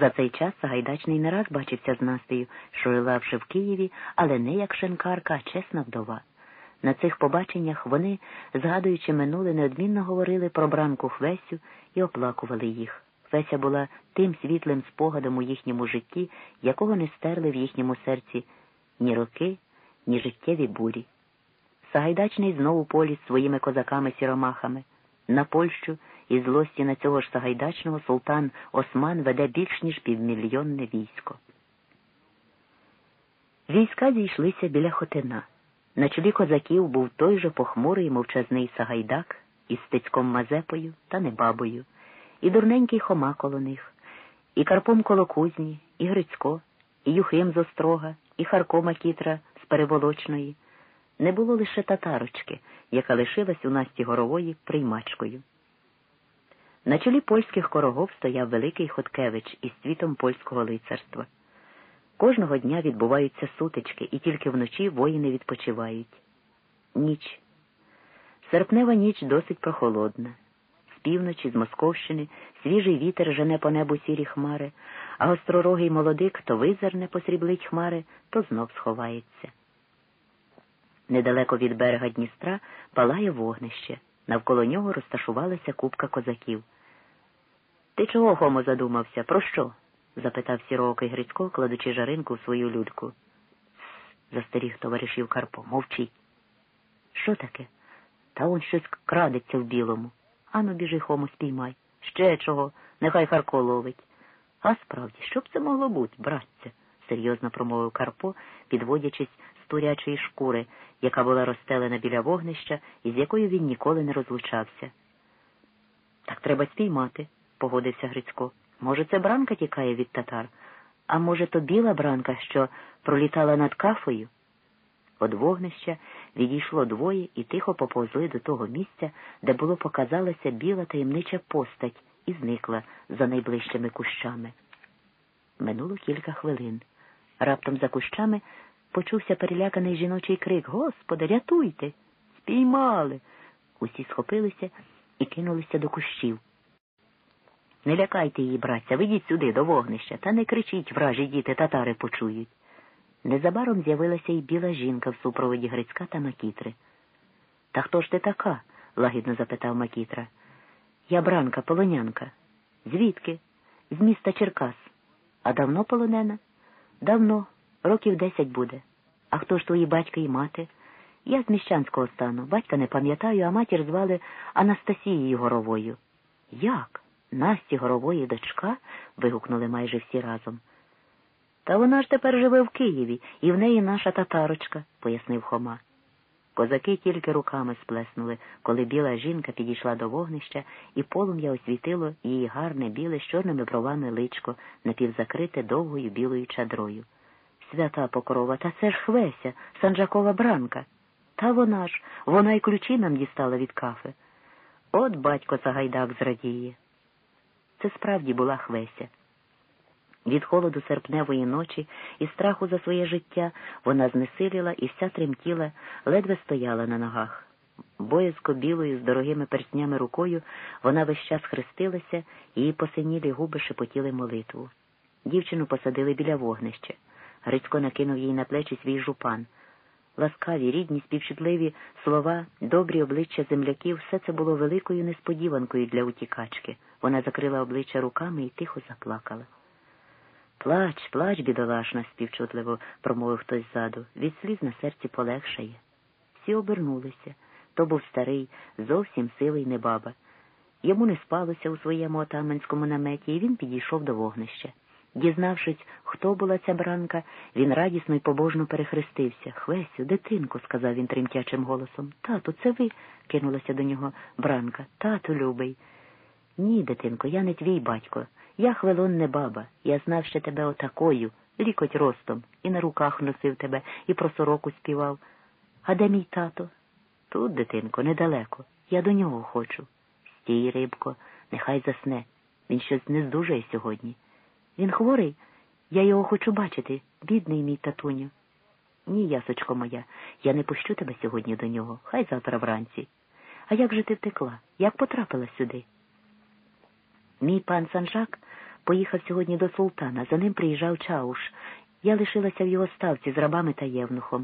За цей час Сагайдачний не раз бачився з Настею, що жила вже в Києві, але не як шинкарка, а чесна вдова. На цих побаченнях вони, згадуючи минуле, неодмінно говорили про бранку Хвесю і оплакували їх. Хвеся була тим світлим спогадом у їхньому житті, якого не стерли в їхньому серці ні роки, ні життєві бурі. Сагайдачний знову поліз своїми козаками-сіромахами. На Польщу і злості на цього ж Сагайдачного султан Осман веде більш ніж півмільйонне військо. Війська зійшлися біля Хотина. На чолі козаків був той же похмурий мовчазний Сагайдак із стецьком Мазепою та Небабою, і дурненький Хома коло них, і Карпом коло кузні, і Грицько, і Юхим з Острога, і Харко Макітра з Переволочної. Не було лише татарочки, яка лишилась у Насті Горової приймачкою. На чолі польських корогов стояв великий Хоткевич із світом польського лицарства. Кожного дня відбуваються сутички, і тільки вночі воїни відпочивають. Ніч. Серпнева ніч досить прохолодна. З півночі, з Московщини, свіжий вітер жене по небу сірі хмари, а гостророгий молодик то визерне посріблить хмари, то знов сховається. Недалеко від берега Дністра палає вогнище. Навколо нього розташувалася купка козаків. Ти чого, Хомо, задумався? Про що? запитав сіроокий Грицько, кладучи жаринку в свою людку. застеріг товаришів Карпо. Мовчіть. Що таке? Та он щось крадеться в білому. Ану, біжи, Хомо, спіймай. Ще чого, нехай Харко ловить. А справді, що б це могло бути, братця? серйозно промовив Карпо, підводячись з турячої шкури, яка була розстелена біля вогнища і з якою він ніколи не розлучався. Так треба спіймати, погодився Грицько. Може, це бранка тікає від татар, а може, то біла бранка, що пролітала над кафою? Од вогнища відійшло двоє і тихо поповзли до того місця, де було показалася біла таємнича постать і зникла за найближчими кущами. Минуло кілька хвилин. Раптом за кущами почувся переляканий жіночий крик Господи, рятуйте! Спіймали. Усі схопилися і кинулися до кущів. Не лякайте її, братця, ведіть сюди, до вогнища, та не кричіть, вражі діти, татари почують. Незабаром з'явилася й біла жінка в супроводі Грицька та Макітри. Та хто ж ти така? лагідно запитав Макітра. Я бранка, полонянка. Звідки? З міста Черкас. А давно полонена? Давно, років десять буде. А хто ж твої батька і мати? Я з міщанського стану. Батька не пам'ятаю, а матір звали Анастасією Горовою. Як? Насті Горової дочка? вигукнули майже всі разом. Та вона ж тепер живе в Києві, і в неї наша татарочка, пояснив Хома. Козаки тільки руками сплеснули, коли біла жінка підійшла до вогнища, і полум'я освітило її гарне біле з чорними бровами личко, напівзакрите довгою білою чадрою. Свята покрова, та це ж Хвеся, Санджакова бранка. Та вона ж, вона й ключі нам дістала від кафи. От батько Сагайдак зрадіє. Це справді була Хвеся. Від холоду серпневої ночі і страху за своє життя вона знесиліла і вся тремтіла, ледве стояла на ногах. Боязко білою, з дорогими перстнями рукою вона весь час хрестилася, її посинілі губи шепотіли молитву. Дівчину посадили біля вогнища. Грицько накинув їй на плечі свій жупан. Ласкаві, рідні, співчутливі слова, добрі обличчя земляків, все це було великою несподіванкою для утікачки. Вона закрила обличчя руками і тихо заплакала. Плач, плач, бідолашна, співчутливо промовив хтось ззаду. Від сліз на серці полегшає. Всі обернулися. То був старий, зовсім силий небаба. Йому не спалося у своєму отаманському наметі, і він підійшов до вогнища. Дізнавшись, хто була ця бранка, він радісно й побожно перехрестився. Хвесю, дитинку, сказав він тремтячим голосом. Тату, це ви, кинулася до нього бранка. Тату, любий. Ні, дитинко, я не твій батько. Я хвилон не баба. Я знав ще тебе отакою, лікоть ростом, і на руках носив тебе, і про сороку співав. А де мій тато? Тут, дитинко, недалеко. Я до нього хочу. Стій, рибко, нехай засне. Він щось не здужає сьогодні. Він хворий, я його хочу бачити, бідний мій татуню. Ні, ясочко моя, я не пущу тебе сьогодні до нього, хай завтра вранці. А як же ти втекла? Як потрапила сюди? Мій пан Санжак поїхав сьогодні до султана. За ним приїжджав Чауш. Я лишилася в його ставці з рабами та євнухом.